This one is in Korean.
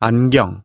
안경